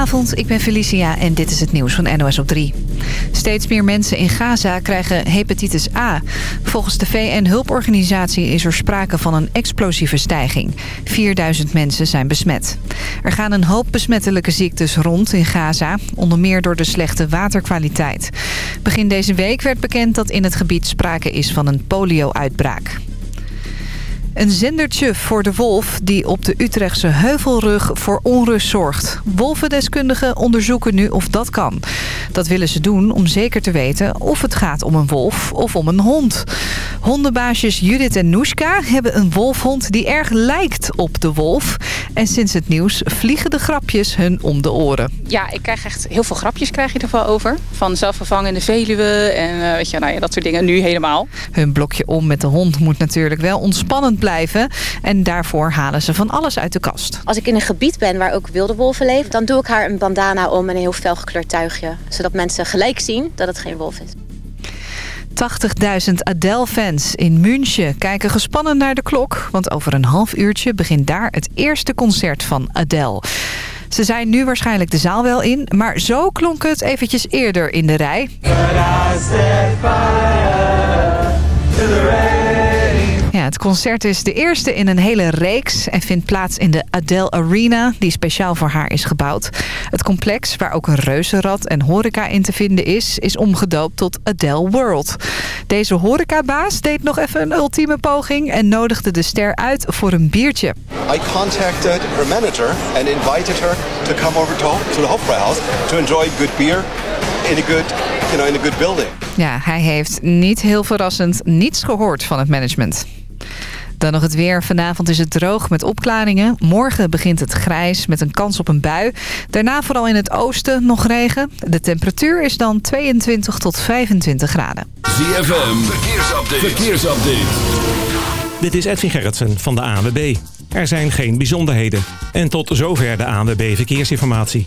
Goedenavond, ik ben Felicia en dit is het nieuws van NOS op 3. Steeds meer mensen in Gaza krijgen hepatitis A. Volgens de VN-hulporganisatie is er sprake van een explosieve stijging. 4000 mensen zijn besmet. Er gaan een hoop besmettelijke ziektes rond in Gaza, onder meer door de slechte waterkwaliteit. Begin deze week werd bekend dat in het gebied sprake is van een polio-uitbraak. Een zendertje voor de wolf die op de Utrechtse heuvelrug voor onrust zorgt. Wolvendeskundigen onderzoeken nu of dat kan. Dat willen ze doen om zeker te weten of het gaat om een wolf of om een hond. Hondenbaasjes Judith en Noeska hebben een wolfhond die erg lijkt op de wolf. En sinds het nieuws vliegen de grapjes hun om de oren. Ja, ik krijg echt heel veel grapjes krijg je ervan over. Van zelfvervangende Veluwe en uh, weet je, nou ja, dat soort dingen nu helemaal. Hun blokje om met de hond moet natuurlijk wel ontspannend blijven. En daarvoor halen ze van alles uit de kast. Als ik in een gebied ben waar ook wilde wolven leven... dan doe ik haar een bandana om en een heel felgekleurd tuigje. Zodat mensen gelijk zien dat het geen wolf is. 80.000 Adele-fans in München kijken gespannen naar de klok. Want over een half uurtje begint daar het eerste concert van Adele. Ze zijn nu waarschijnlijk de zaal wel in, maar zo klonk het eventjes eerder in de rij. Het concert is de eerste in een hele reeks en vindt plaats in de Adele Arena, die speciaal voor haar is gebouwd. Het complex, waar ook een reuzenrad en horeca in te vinden is, is omgedoopt tot Adele World. Deze horecabaas deed nog even een ultieme poging en nodigde de ster uit voor een biertje. I contacted her manager and invited her to come over to, to the Hofbräuhaus to enjoy good beer in a good, you know, in a good building. Ja, hij heeft niet heel verrassend niets gehoord van het management. Dan nog het weer. Vanavond is het droog met opklaringen. Morgen begint het grijs met een kans op een bui. Daarna vooral in het oosten nog regen. De temperatuur is dan 22 tot 25 graden. ZFM, verkeersupdate. verkeersupdate. Dit is Edwin Gerritsen van de ANWB. Er zijn geen bijzonderheden. En tot zover de ANWB Verkeersinformatie.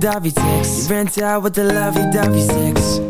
Lovey-dovey rent out with the lovey-dovey sex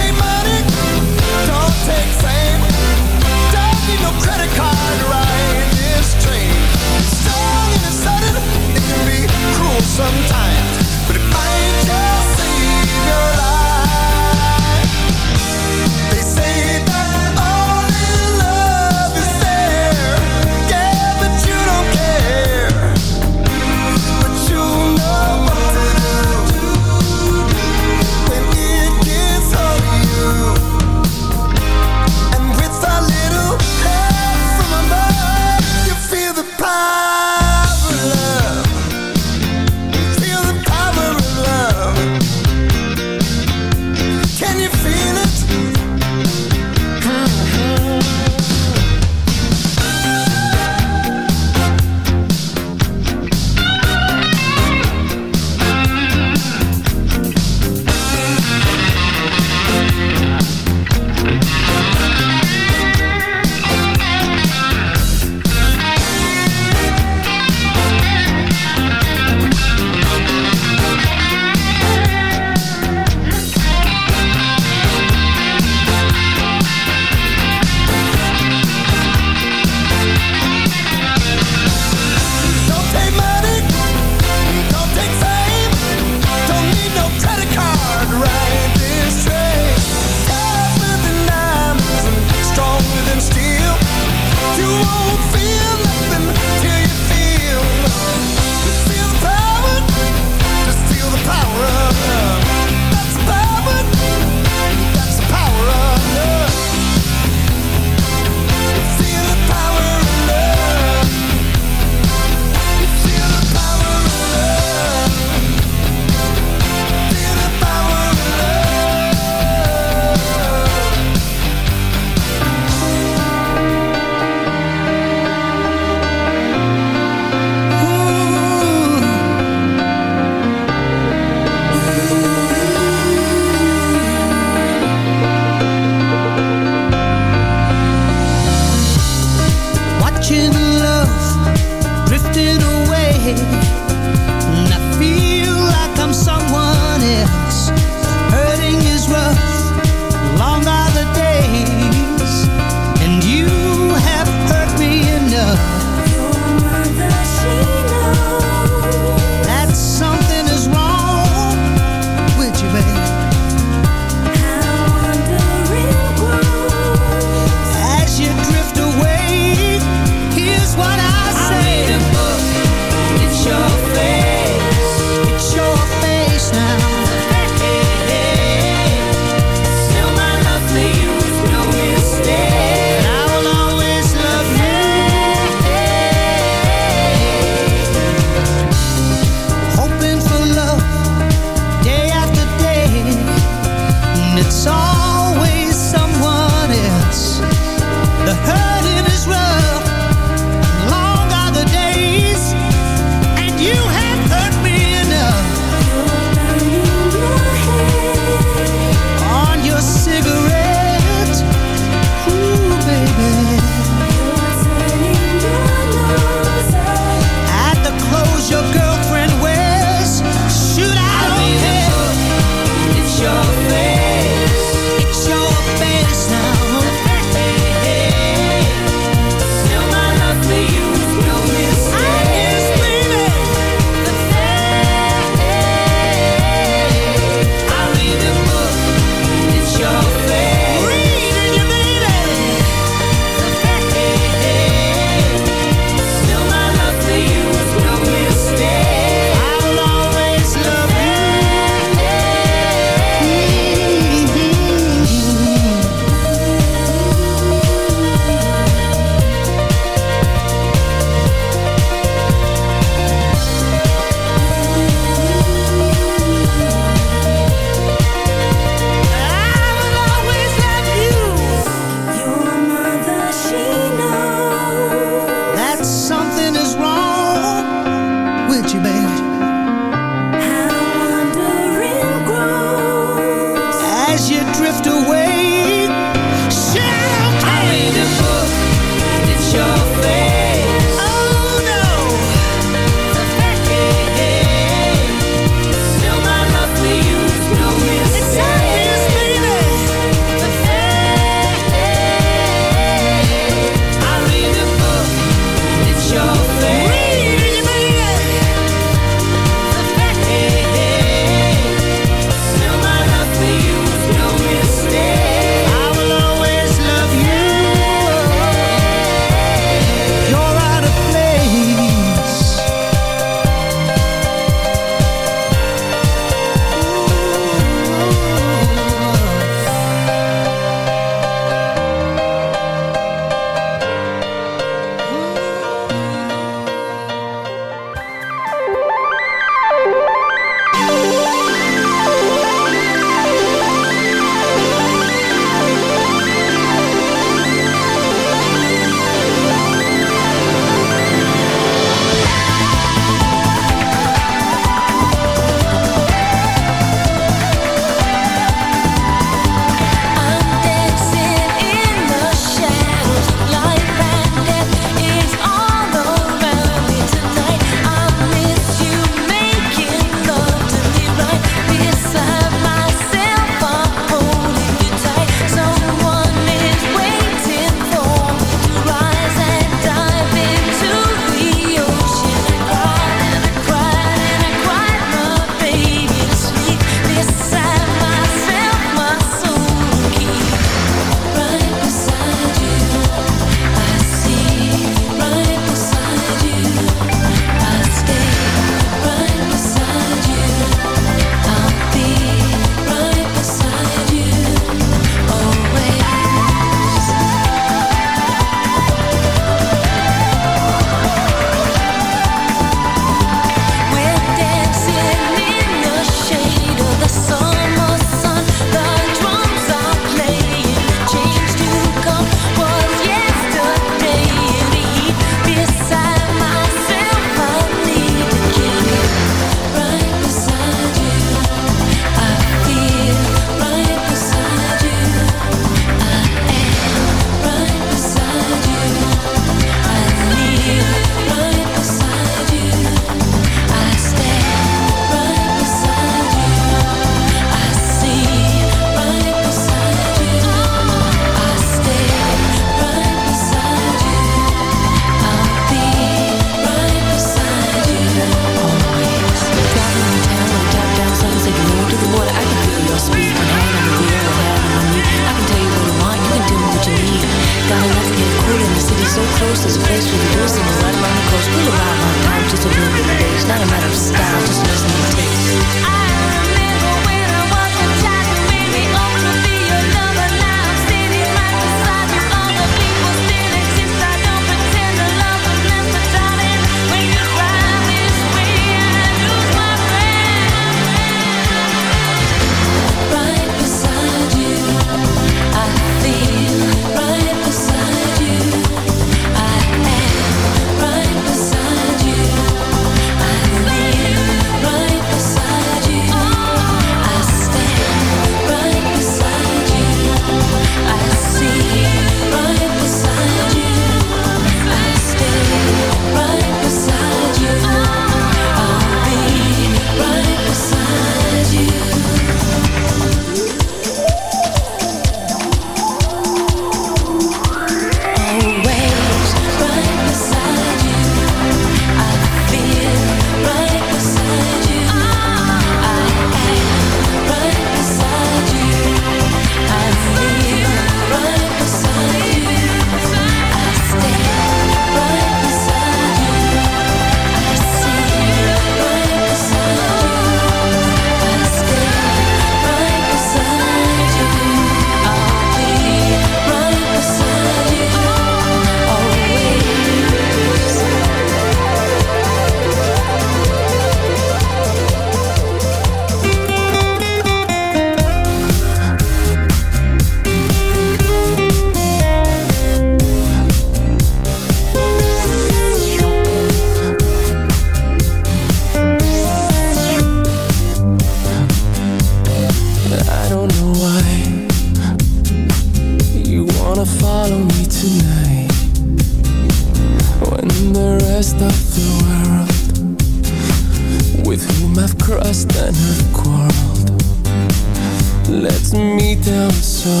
down my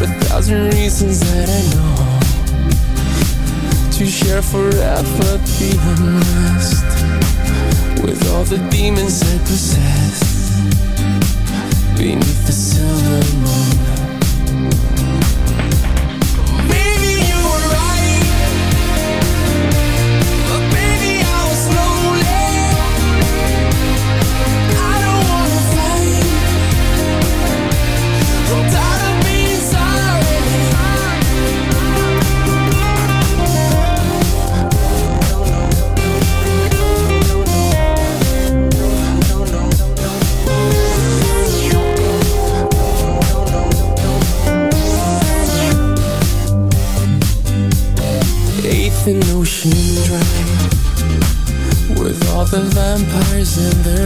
A thousand reasons that I know. To share forever be unrest With all the demons I possess. Beneath the silver moon. in the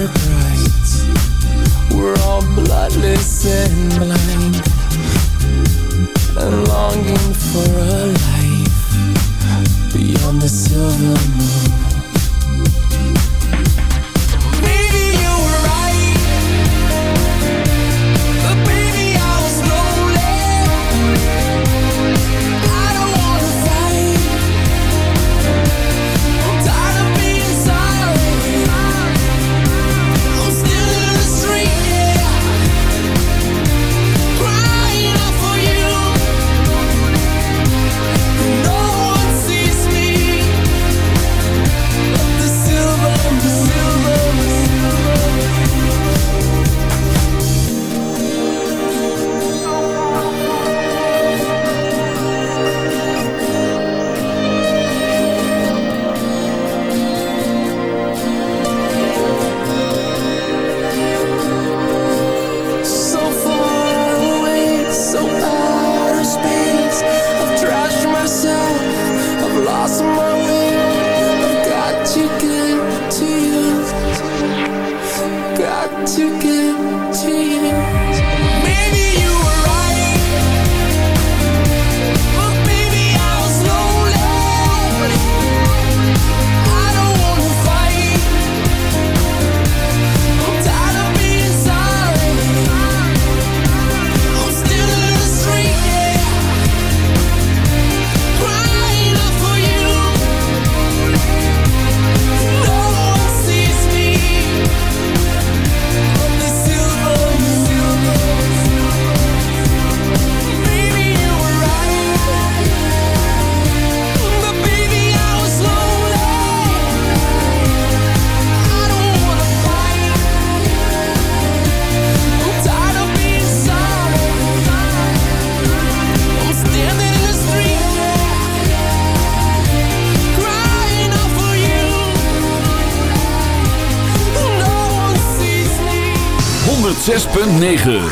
9.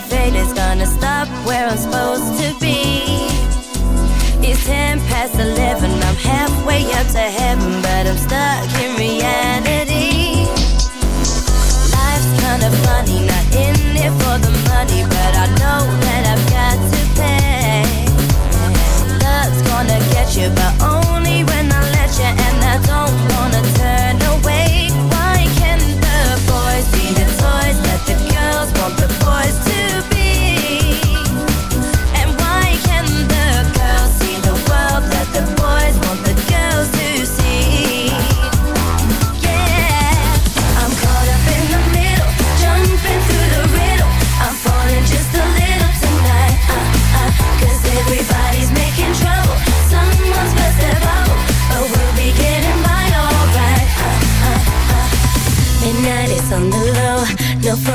drunken is gonna stop where I'm supposed to be. It's ten past eleven, I'm halfway up to heaven, but I'm stuck in reality. Life's kinda funny, not in it for the money, but I know that I've got to pay. Love's gonna get you, but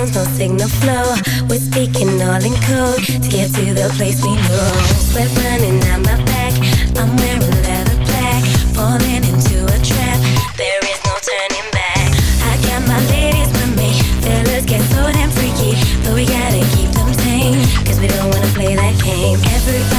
no signal flow. We're speaking all in code to get to the place we know. Sweat running down my back, I'm wearing leather black, falling into a trap. There is no turning back. I got my ladies with me, fellas get so damn freaky, but we gotta keep them tame, cause we don't wanna play that game. Everybody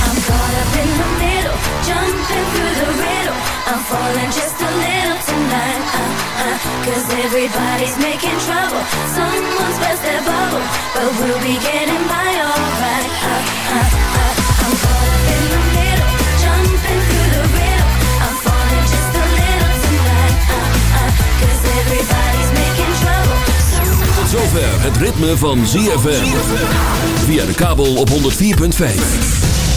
I'm just a little tonight. Uh, uh, everybody's making trouble. But we'll be getting. Tot zover het ritme van ZFM. Via de kabel op 104.5.